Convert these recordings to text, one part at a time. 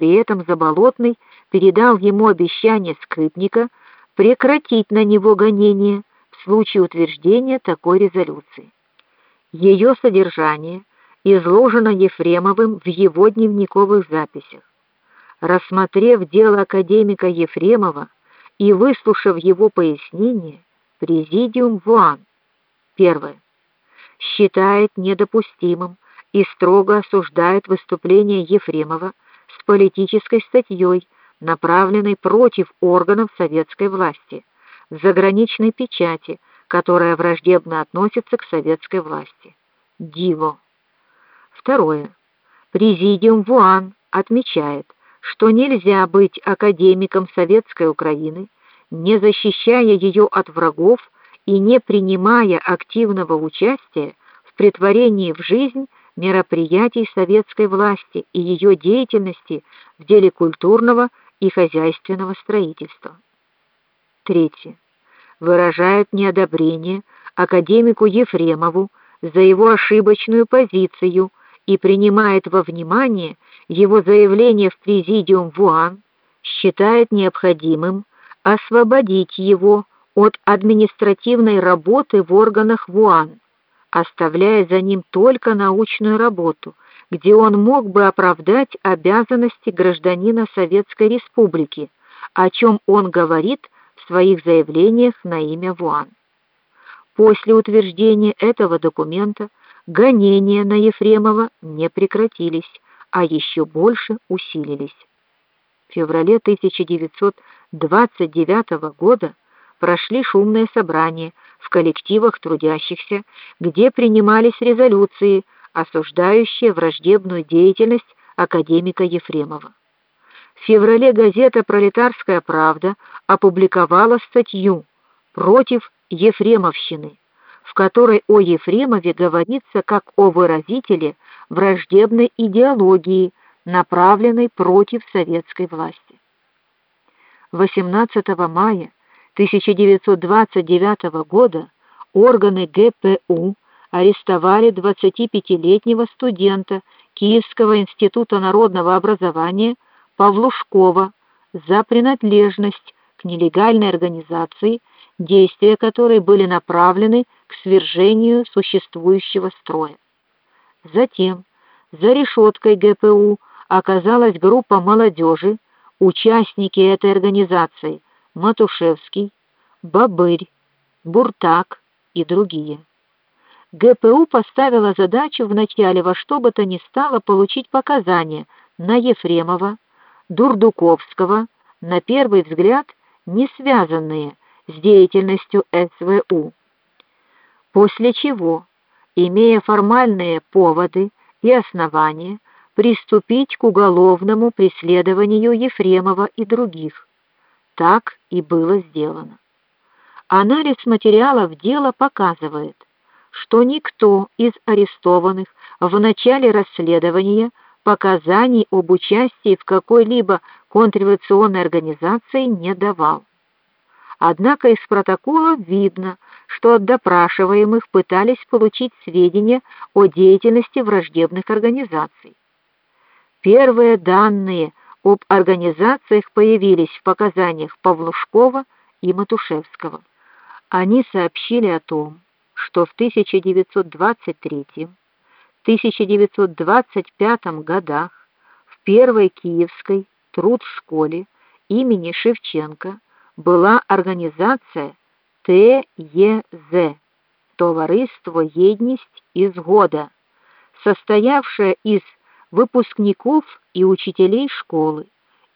При этом Заболотный передал ему обещание скрипника прекратить на него гонения в случае утверждения такой резолюции. Ее содержание изложено Ефремовым в его дневниковых записях. Рассмотрев дело академика Ефремова и выслушав его пояснения, президиум ВУАН первое считает недопустимым и строго осуждает выступление Ефремова с политической статьей, направленной против органов советской власти, в заграничной печати, которая враждебно относится к советской власти. Диво. Второе. Президиум ВУАН отмечает, что нельзя быть академиком советской Украины, не защищая ее от врагов и не принимая активного участия в претворении в жизнь мероприятий советской власти и ее деятельности в деле культурного и хозяйственного строительства. Третье. Выражают неодобрение академику Ефремову за его ошибочную позицию и принимает во внимание его заявление в президиум ВУАН, считает необходимым освободить его от административной работы в органах ВУАН, оставляя за ним только научную работу, где он мог бы оправдать обязанности гражданина Советской Республики, о чем он говорит в своих заявлениях на имя ВУАН. После утверждения этого документа гонения на Ефремова не прекратились, а еще больше усилились. В феврале 1929 года прошли шумные собрания в коллективах трудящихся, где принимались резолюции, осуждающие враждебную деятельность академика Ефремова. В феврале газета Пролетарская правда опубликовала статью против Ефремовщины в которой о Ефремове говорится как о выразителе враждебной идеологии, направленной против советской власти. 18 мая 1929 года органы ГПУ арестовали 25-летнего студента Киевского института народного образования Павлушкова за принадлежность к нелегальной организации действия которой были направлены к свержению существующего строя. Затем за решеткой ГПУ оказалась группа молодежи, участники этой организации: Матушевский, Бабырь, Буртак и другие. ГПУ поставила задачу вначале во что бы то ни стало получить показания на Ефремова, Дурдуковского, на первый взгляд не связанные с деятельностью СВУ. После чего, имея формальные поводы и основания, приступить к уголовному преследованию Ефремова и других. Так и было сделано. Анализ материалов дела показывает, что никто из арестованных в начале расследования показаний об участии в какой-либо контрреволюционной организации не давал. Однако из протокола видно, что от допрашиваемых пытались получить сведения о деятельности враждебных организаций. Первые данные об организациях появились в показаниях Павлушкова и Матушевского. Они сообщили о том, что в 1923-1925 годах в первой Киевской труд-школе имени Шевченко была организация ТЕЗ Товариство Єдність і Згода, состоявшая из выпускников и учителей школы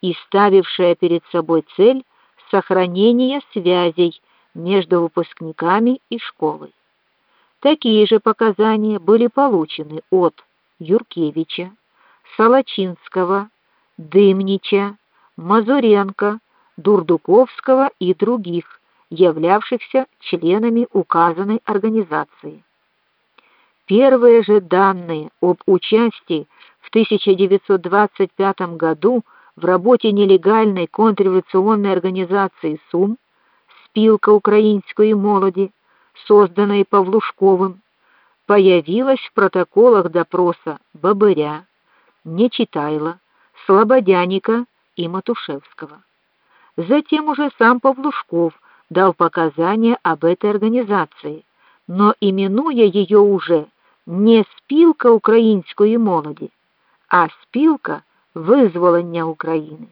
и ставившая перед собой цель сохранения связей между выпускниками и школой. Такие же показания были получены от Юркевича, Солочинского, Дымнича, Мазуренко, Дурдуковского и других, являвшихся членами указанной организации. Первые же данные об участии в 1925 году в работе нелегальной контрреволюционной организации СУМ Спилка украинской молоди, созданной Павлушковым, появилась в протоколах допроса Бабыря, Нечитайла, Слободяника и Матушевского. Затем уже сам Павлушков дал показания об этой организации, но именуя ее уже не спілка української молоді, а спілка визволення України.